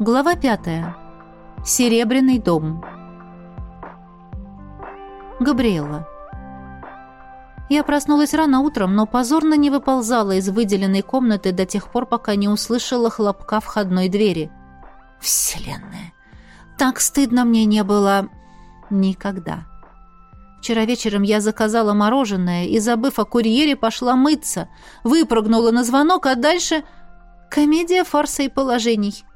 Глава пятая. Серебряный дом. Габриэла. Я проснулась рано утром, но позорно не выползала из выделенной комнаты до тех пор, пока не услышала хлопка входной двери. Вселенная! Так стыдно мне не было никогда. Вчера вечером я заказала мороженое и, забыв о курьере, пошла мыться, выпрыгнула на звонок, а дальше комедия фарса и положений.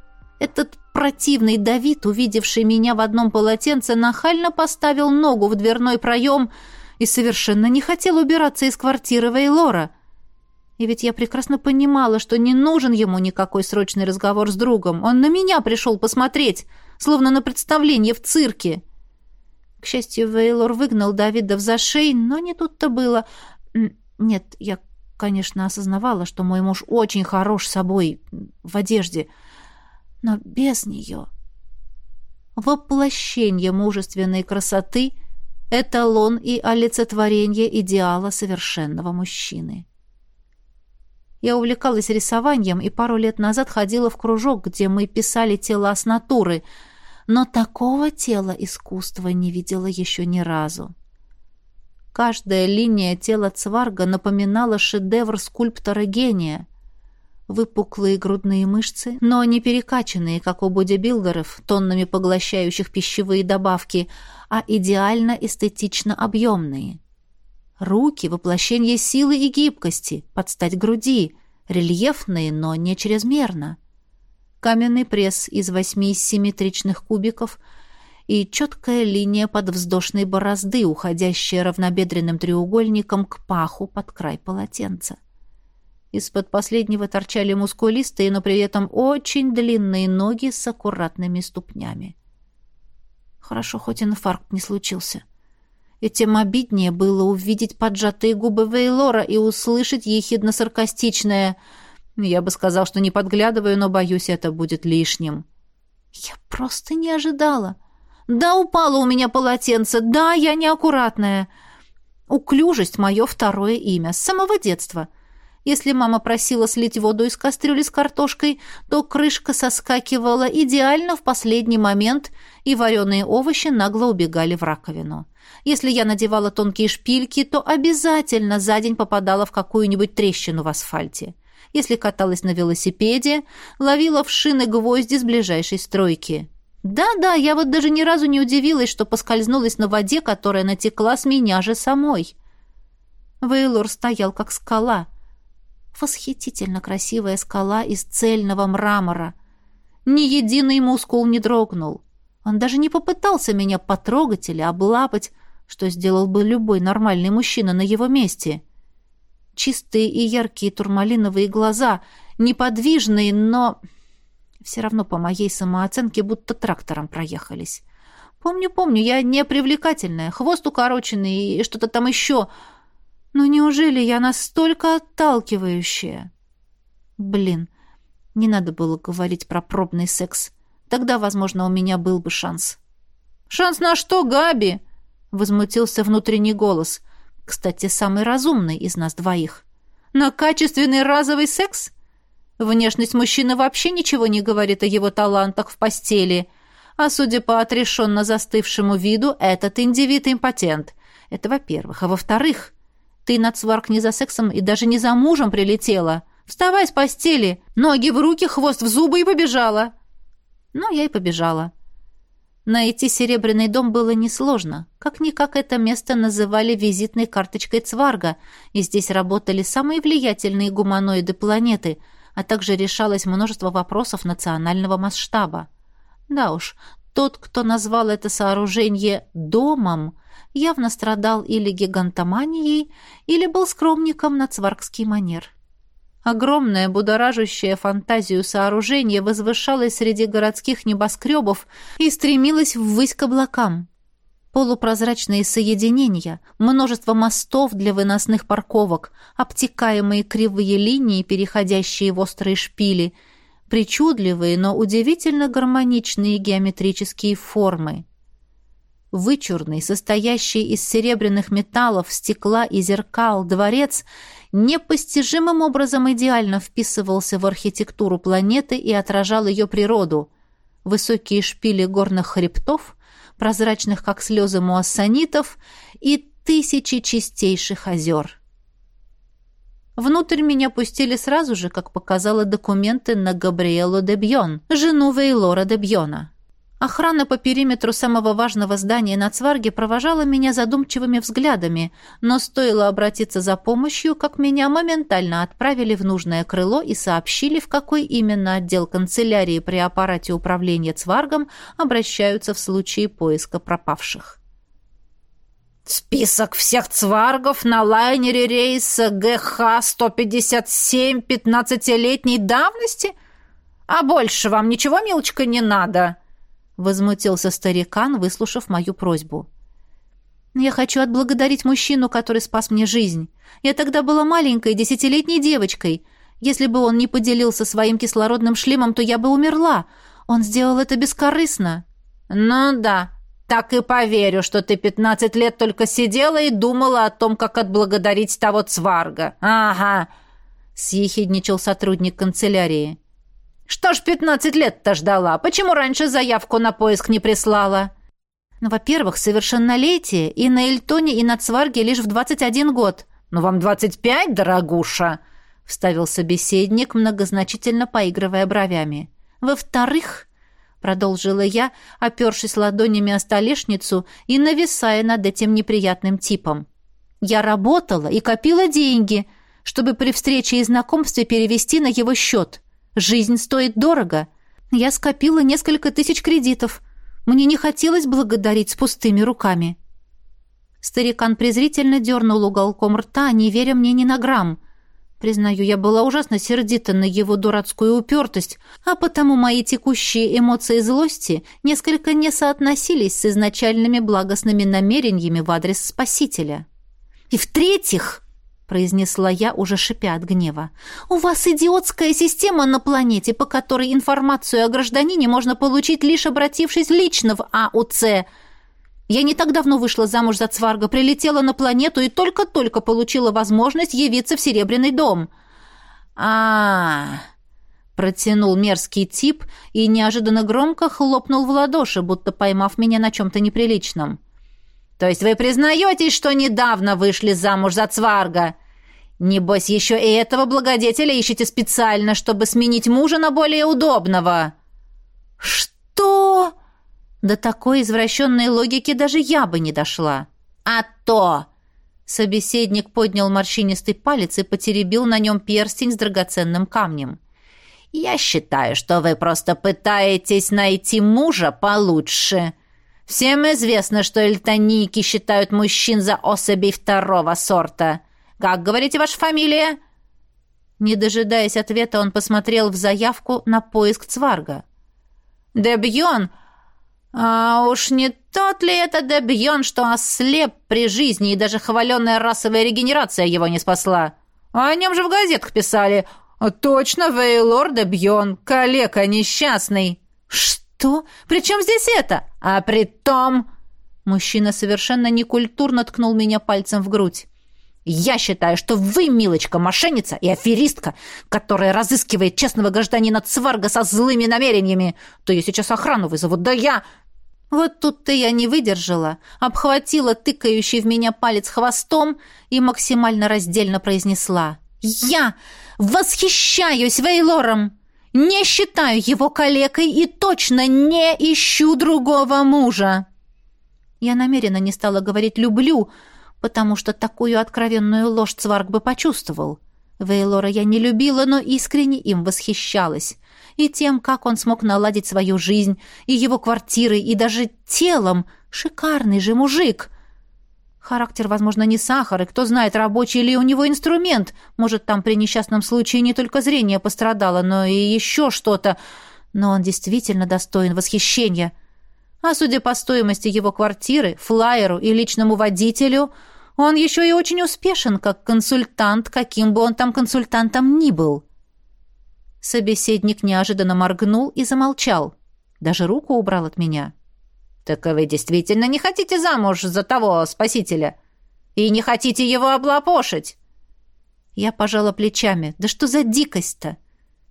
Этот противный Давид, увидевший меня в одном полотенце, нахально поставил ногу в дверной проем и совершенно не хотел убираться из квартиры Вейлора. И ведь я прекрасно понимала, что не нужен ему никакой срочный разговор с другом. Он на меня пришел посмотреть, словно на представление в цирке. К счастью, Вейлор выгнал Давида в зашей, но не тут-то было. Нет, я, конечно, осознавала, что мой муж очень хорош собой в одежде — но без нее. Воплощение мужественной красоты — эталон и олицетворение идеала совершенного мужчины. Я увлекалась рисованием и пару лет назад ходила в кружок, где мы писали тела с натуры, но такого тела искусства не видела еще ни разу. Каждая линия тела Цварга напоминала шедевр скульптора-гения — выпуклые грудные мышцы, но не перекачанные, как у бодибилдеров, тоннами поглощающих пищевые добавки, а идеально эстетично объемные. Руки — воплощение силы и гибкости, под стать груди, рельефные, но не чрезмерно. Каменный пресс из восьми симметричных кубиков и четкая линия подвздошной борозды, уходящая равнобедренным треугольником к паху под край полотенца. Из-под последнего торчали мускулистые, но при этом очень длинные ноги с аккуратными ступнями. Хорошо, хоть инфаркт не случился. И тем обиднее было увидеть поджатые губы Вейлора и услышать ехидно-саркастичное «Я бы сказал, что не подглядываю, но, боюсь, это будет лишним». Я просто не ожидала. Да, упало у меня полотенце, да, я неаккуратная. Уклюжесть — мое второе имя, с самого детства — если мама просила слить воду из кастрюли с картошкой, то крышка соскакивала идеально в последний момент, и вареные овощи нагло убегали в раковину. Если я надевала тонкие шпильки, то обязательно за день попадала в какую-нибудь трещину в асфальте. Если каталась на велосипеде, ловила в шины гвозди с ближайшей стройки. Да-да, я вот даже ни разу не удивилась, что поскользнулась на воде, которая натекла с меня же самой. Вейлор стоял как скала — Восхитительно красивая скала из цельного мрамора. Ни единый мускул не дрогнул. Он даже не попытался меня потрогать или облапать, что сделал бы любой нормальный мужчина на его месте. Чистые и яркие турмалиновые глаза, неподвижные, но все равно по моей самооценке будто трактором проехались. Помню, помню, я не привлекательная, хвост укороченный и что-то там еще — но неужели я настолько отталкивающая? Блин, не надо было говорить про пробный секс. Тогда, возможно, у меня был бы шанс. «Шанс на что, Габи?» — возмутился внутренний голос. Кстати, самый разумный из нас двоих. «На качественный разовый секс?» Внешность мужчины вообще ничего не говорит о его талантах в постели. А судя по отрешенно застывшему виду, этот индивид импотент. Это во-первых. А во-вторых, ты, Нацварк, не за сексом и даже не за мужем прилетела. Вставай с постели, ноги в руки, хвост в зубы и побежала. Ну, я и побежала. Найти серебряный дом было несложно. Как-никак это место называли визитной карточкой Цварга, и здесь работали самые влиятельные гуманоиды планеты, а также решалось множество вопросов национального масштаба. Да уж, тот, кто назвал это сооружение «домом», явно страдал или гигантоманией, или был скромником на цваргский манер. Огромное, будоражащее фантазию сооружение возвышалось среди городских небоскребов и стремилось ввысь к облакам. Полупрозрачные соединения, множество мостов для выносных парковок, обтекаемые кривые линии, переходящие в острые шпили, причудливые, но удивительно гармоничные геометрические формы вычурный, состоящий из серебряных металлов, стекла и зеркал дворец непостижимым образом идеально вписывался в архитектуру планеты и отражал ее природу. высокие шпили горных хребтов, прозрачных, как слезы муассанитов, и тысячи чистейших озер. Внутрь меня пустили сразу же, как показала документы на Габриэлу де Бьон, жену Вейлора де Бьона. Охрана по периметру самого важного здания на Цварге провожала меня задумчивыми взглядами, но стоило обратиться за помощью, как меня моментально отправили в нужное крыло и сообщили, в какой именно отдел канцелярии при аппарате управления Цваргом обращаются в случае поиска пропавших. «Список всех цваргов на лайнере рейса ГХ-157 15-летней давности? А больше вам ничего, милочка, не надо?» — возмутился старикан, выслушав мою просьбу. «Я хочу отблагодарить мужчину, который спас мне жизнь. Я тогда была маленькой, десятилетней девочкой. Если бы он не поделился своим кислородным шлемом, то я бы умерла. Он сделал это бескорыстно». «Ну да, так и поверю, что ты пятнадцать лет только сидела и думала о том, как отблагодарить того цварга. Ага!» — съехидничал сотрудник канцелярии. Что ж пятнадцать лет-то ждала? Почему раньше заявку на поиск не прислала? Ну, во-первых, совершеннолетие, и на Эльтоне, и на Цварге лишь в двадцать один год. Ну, вам двадцать пять, дорогуша, вставил собеседник, многозначительно поигрывая бровями. Во-вторых, продолжила я, опершись ладонями о столешницу и нависая над этим неприятным типом. Я работала и копила деньги, чтобы при встрече и знакомстве перевести на его счет. Жизнь стоит дорого. Я скопила несколько тысяч кредитов. Мне не хотелось благодарить с пустыми руками. Старикан презрительно дернул уголком рта, не веря мне ни на грамм. Признаю, я была ужасно сердита на его дурацкую упертость, а потому мои текущие эмоции злости несколько не соотносились с изначальными благостными намерениями в адрес Спасителя. И в-третьих, произнесла я, уже шипя от гнева. «У вас идиотская система на планете, по которой информацию о гражданине можно получить, лишь обратившись лично в АУЦ. Я не так давно вышла замуж за Цварга, прилетела на планету и только-только получила возможность явиться в Серебряный дом». «А-а-а!» протянул мерзкий тип и неожиданно громко хлопнул в ладоши, будто поймав меня на чем-то неприличном. То есть вы признаетесь, что недавно вышли замуж за Цварга? Небось, еще и этого благодетеля ищете специально, чтобы сменить мужа на более удобного». «Что?» До такой извращенной логики даже я бы не дошла. «А то!» Собеседник поднял морщинистый палец и потеребил на нем перстень с драгоценным камнем. «Я считаю, что вы просто пытаетесь найти мужа получше. Всем известно, что эльтонийки считают мужчин за особей второго сорта. Как, говорите, ваша фамилия?» Не дожидаясь ответа, он посмотрел в заявку на поиск Цварга. «Дебьон? А уж не тот ли это Дебьон, что ослеп при жизни, и даже хваленная расовая регенерация его не спасла? О нем же в газетах писали. Точно, Вейлор Дебьон, калека несчастный». «Что?» «Что? При чем здесь это?» «А при том...» Мужчина совершенно некультурно ткнул меня пальцем в грудь. «Я считаю, что вы, милочка, мошенница и аферистка, которая разыскивает честного гражданина Цварга со злыми намерениями. То я сейчас охрану вызову, да я...» Вот тут-то я не выдержала, обхватила тыкающий в меня палец хвостом и максимально раздельно произнесла. «Я восхищаюсь Вейлором!» Не считаю его калекой и точно не ищу другого мужа. Я намеренно не стала говорить «люблю», потому что такую откровенную ложь Цварг бы почувствовал. Вейлора я не любила, но искренне им восхищалась. И тем, как он смог наладить свою жизнь, и его квартирой, и даже телом. Шикарный же мужик. Характер, возможно, не сахар, и кто знает, рабочий ли у него инструмент. Может, там при несчастном случае не только зрение пострадало, но и еще что-то. Но он действительно достоин восхищения. А судя по стоимости его квартиры, флайеру и личному водителю, он еще и очень успешен как консультант, каким бы он там консультантом ни был. Собеседник неожиданно моргнул и замолчал. Даже руку убрал от меня. — «Так вы действительно не хотите замуж за того спасителя? И не хотите его облапошить?» Я пожала плечами. «Да что за дикость-то?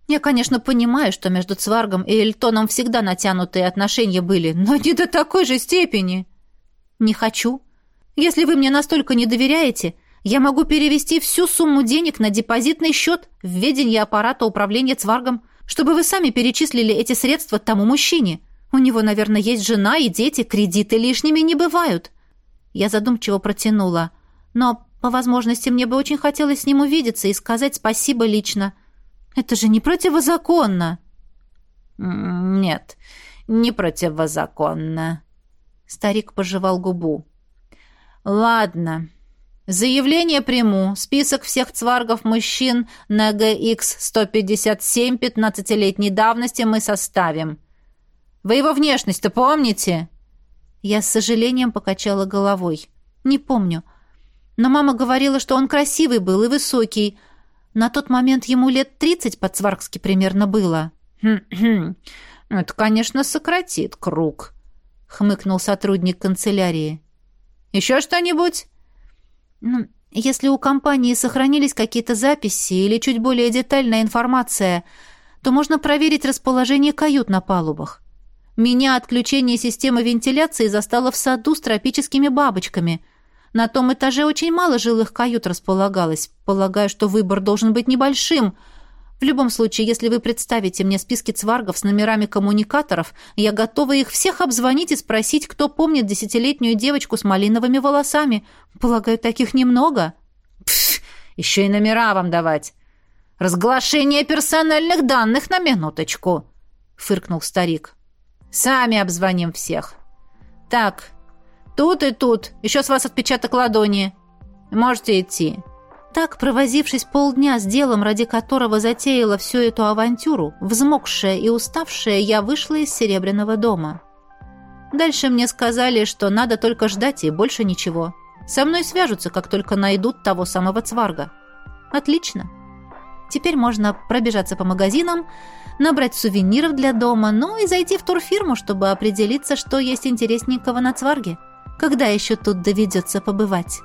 Я, конечно, понимаю, что между Цваргом и Эльтоном всегда натянутые отношения были, но не до такой же степени. Не хочу. Если вы мне настолько не доверяете, я могу перевести всю сумму денег на депозитный счет в ведении аппарата управления Цваргом, чтобы вы сами перечислили эти средства тому мужчине. У него, наверное, есть жена и дети, кредиты лишними не бывают. Я задумчиво протянула. Но, по возможности, мне бы очень хотелось с ним увидеться и сказать спасибо лично. Это же не противозаконно. Нет, не противозаконно. Старик пожевал губу. Ладно. Заявление приму. Список всех цваргов мужчин на ГХ-157 15-летней давности мы составим. Вы его внешность-то помните? Я с сожалением покачала головой. Не помню. Но мама говорила, что он красивый был и высокий, на тот момент ему лет тридцать по-цваргски примерно было. «Хм-хм, это, конечно, сократит круг», — хмыкнул сотрудник канцелярии. «Еще что-нибудь?» «Ну, если у компании сохранились какие-то записи или чуть более детальная информация, то можно проверить расположение кают на палубах. Меня отключение системы вентиляции застало в саду с тропическими бабочками — на том этаже очень мало жилых кают располагалось. Полагаю, что выбор должен быть небольшим. В любом случае, если вы представите мне списки цваргов с номерами коммуникаторов, я готова их всех обзвонить и спросить, кто помнит десятилетнюю девочку с малиновыми волосами. Полагаю, таких немного. Пф, еще и номера вам давать. Разглашение персональных данных на минуточку, фыркнул старик. Сами обзвоним всех. Так, Тут и тут. Еще с вас отпечаток ладони. Можете идти». Так, провозившись полдня с делом, ради которого затеяла всю эту авантюру, взмокшая и уставшая, я вышла из Серебряного дома. Дальше мне сказали, что надо только ждать и больше ничего. Со мной свяжутся, как только найдут того самого цварга. Отлично. Теперь можно пробежаться по магазинам, набрать сувениров для дома, ну и зайти в турфирму, чтобы определиться, что есть интересненького на цварге. Когда еще тут доведется побывать?»